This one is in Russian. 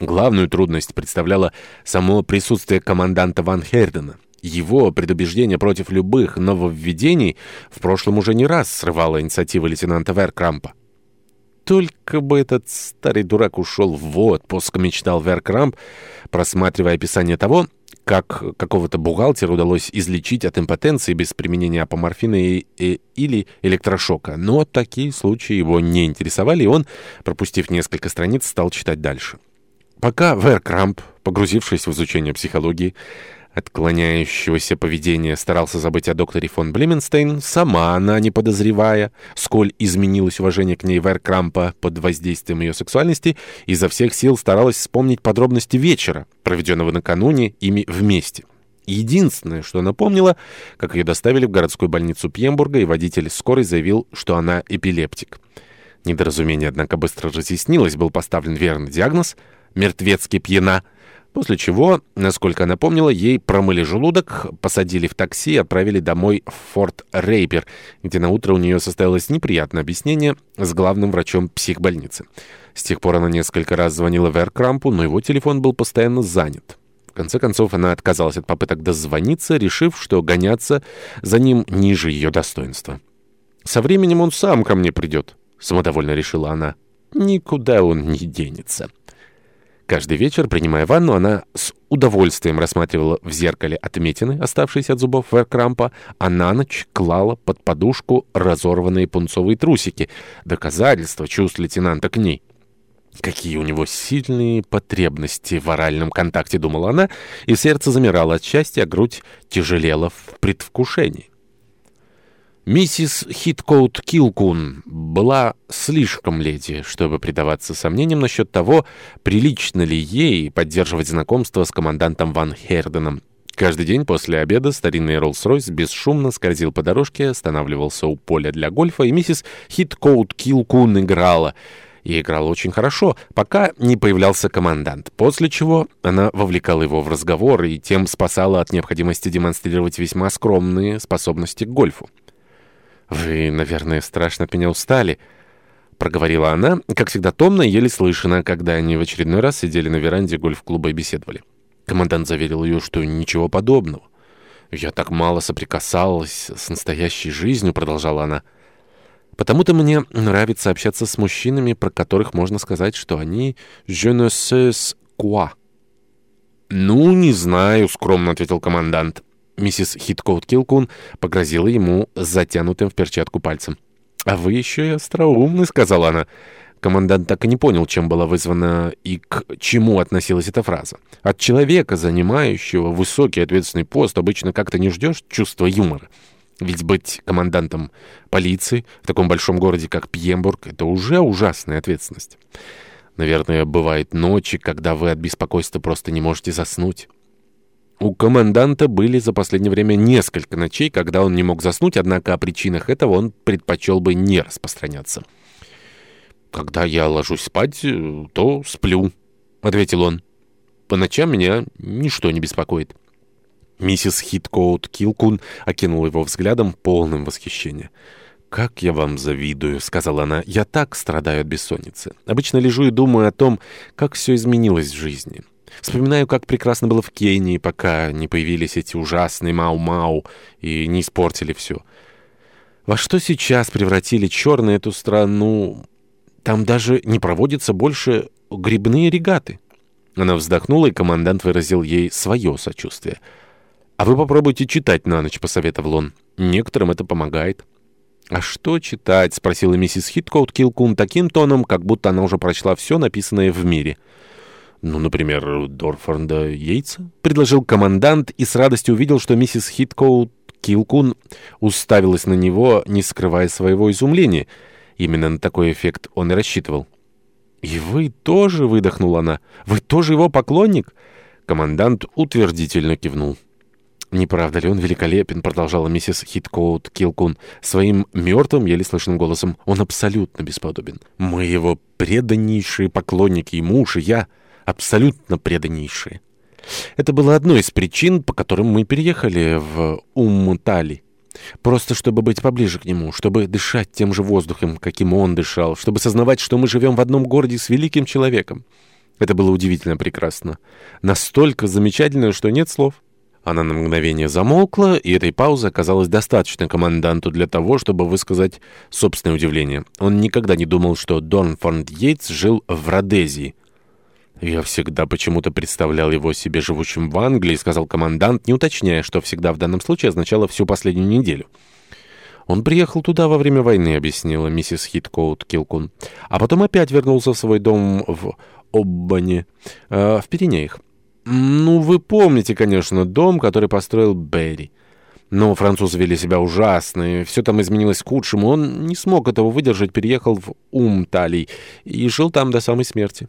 Главную трудность представляло само присутствие команданта Ван Хердена. Его предубеждение против любых нововведений в прошлом уже не раз срывало инициативы лейтенанта Веркрампа. «Только бы этот старый дурак ушел в отпуск», — мечтал Веркрамп, просматривая описание того, как какого-то бухгалтера удалось излечить от импотенции без применения апоморфина и, и, или электрошока. Но такие случаи его не интересовали, и он, пропустив несколько страниц, стал читать дальше. Пока Вер Крамп, погрузившись в изучение психологии, отклоняющегося поведения старался забыть о докторе фон Блеменстейн, сама она, не подозревая, сколь изменилось уважение к ней Вер Крампа под воздействием ее сексуальности, изо всех сил старалась вспомнить подробности вечера, проведенного накануне ими вместе. Единственное, что она помнила, как ее доставили в городскую больницу Пьембурга, и водитель скорой заявил, что она эпилептик. Недоразумение, однако, быстро разъяснилось, был поставлен верный диагноз — мертвецки пьяна. После чего, насколько она помнила, ей промыли желудок, посадили в такси и отправили домой в Форт Рейпер, где на утро у нее состоялось неприятное объяснение с главным врачом психбольницы. С тех пор она несколько раз звонила Веркрампу, но его телефон был постоянно занят. В конце концов, она отказалась от попыток дозвониться, решив, что гоняться за ним ниже ее достоинства. «Со временем он сам ко мне придет», — самодовольно решила она. «Никуда он не денется». Каждый вечер, принимая ванну, она с удовольствием рассматривала в зеркале отметины, оставшиеся от зубов Веркрампа, а на ночь клала под подушку разорванные пунцовые трусики. Доказательство чувств лейтенанта к ней. Какие у него сильные потребности в оральном контакте, думала она, и сердце замирало от счастья, а грудь тяжелела в предвкушении. Миссис Хиткоут Килкун была слишком леди, чтобы предаваться сомнениям насчет того, прилично ли ей поддерживать знакомство с командантом Ван Херденом. Каждый день после обеда старинный Роллс-Ройс бесшумно скользил по дорожке, останавливался у поля для гольфа, и миссис Хиткоут Килкун играла — и играла очень хорошо, пока не появлялся командант, после чего она вовлекала его в разговор и тем спасала от необходимости демонстрировать весьма скромные способности к гольфу. «Вы, наверное, страшно от меня устали», — проговорила она, как всегда томно и еле слышно, когда они в очередной раз сидели на веранде гольф-клуба и беседовали. Командант заверил ее, что ничего подобного. «Я так мало соприкасалась с настоящей жизнью», — продолжала она. «Потому-то мне нравится общаться с мужчинами, про которых можно сказать, что они «je ne sais quoi». «Ну, не знаю», — скромно ответил командант. Миссис Хиткоут Килкун погрозила ему затянутым в перчатку пальцем. «А вы еще и остроумны», — сказала она. Командант так и не понял, чем была вызвана и к чему относилась эта фраза. От человека, занимающего высокий ответственный пост, обычно как-то не ждешь чувства юмора. Ведь быть командантом полиции в таком большом городе, как Пьембург, это уже ужасная ответственность. Наверное, бывают ночи, когда вы от беспокойства просто не можете заснуть. У команданта были за последнее время несколько ночей, когда он не мог заснуть, однако о причинах этого он предпочел бы не распространяться. «Когда я ложусь спать, э, то сплю», — ответил он. «По ночам меня ничто не беспокоит». Миссис Хиткоут Килкун окинула его взглядом, полным восхищения. «Как я вам завидую», — сказала она. «Я так страдаю от бессонницы. Обычно лежу и думаю о том, как все изменилось в жизни». Вспоминаю, как прекрасно было в Кении, пока не появились эти ужасные мау-мау и не испортили все. Во что сейчас превратили черную эту страну? Там даже не проводятся больше грибные регаты. Она вздохнула, и командант выразил ей свое сочувствие. «А вы попробуйте читать на ночь», — посоветовал он. «Некоторым это помогает». «А что читать?» — спросила миссис Хиткоут Килкун таким тоном, как будто она уже прочла все написанное в мире. Ну, например, Дорфорда яйца Предложил командант и с радостью увидел, что миссис Хиткоут Килкун уставилась на него, не скрывая своего изумления. Именно на такой эффект он и рассчитывал. «И вы тоже?» — выдохнула она. «Вы тоже его поклонник?» Командант утвердительно кивнул. «Не правда ли он великолепен?» — продолжала миссис Хиткоут Килкун своим мертвым, еле слышным голосом. «Он абсолютно бесподобен. Мы его преданнейшие поклонники, и муж, и я...» абсолютно преданнейшие. Это было одной из причин, по которым мы переехали в Умм Тали, Просто чтобы быть поближе к нему, чтобы дышать тем же воздухом, каким он дышал, чтобы сознавать, что мы живем в одном городе с великим человеком. Это было удивительно прекрасно. Настолько замечательно, что нет слов. Она на мгновение замолкла, и этой паузы оказалось достаточно команданту для того, чтобы высказать собственное удивление. Он никогда не думал, что Донфорд Йейтс жил в Родезии. «Я всегда почему-то представлял его себе живущим в Англии», — сказал командант, не уточняя, что «всегда» в данном случае означало всю последнюю неделю. «Он приехал туда во время войны», — объяснила миссис Хиткоут Килкун. «А потом опять вернулся в свой дом в Оббане, э, в Пиренеях». «Ну, вы помните, конечно, дом, который построил Берри». Но французы вели себя ужасно, и все там изменилось к худшему. Он не смог этого выдержать, переехал в Умталий и жил там до самой смерти.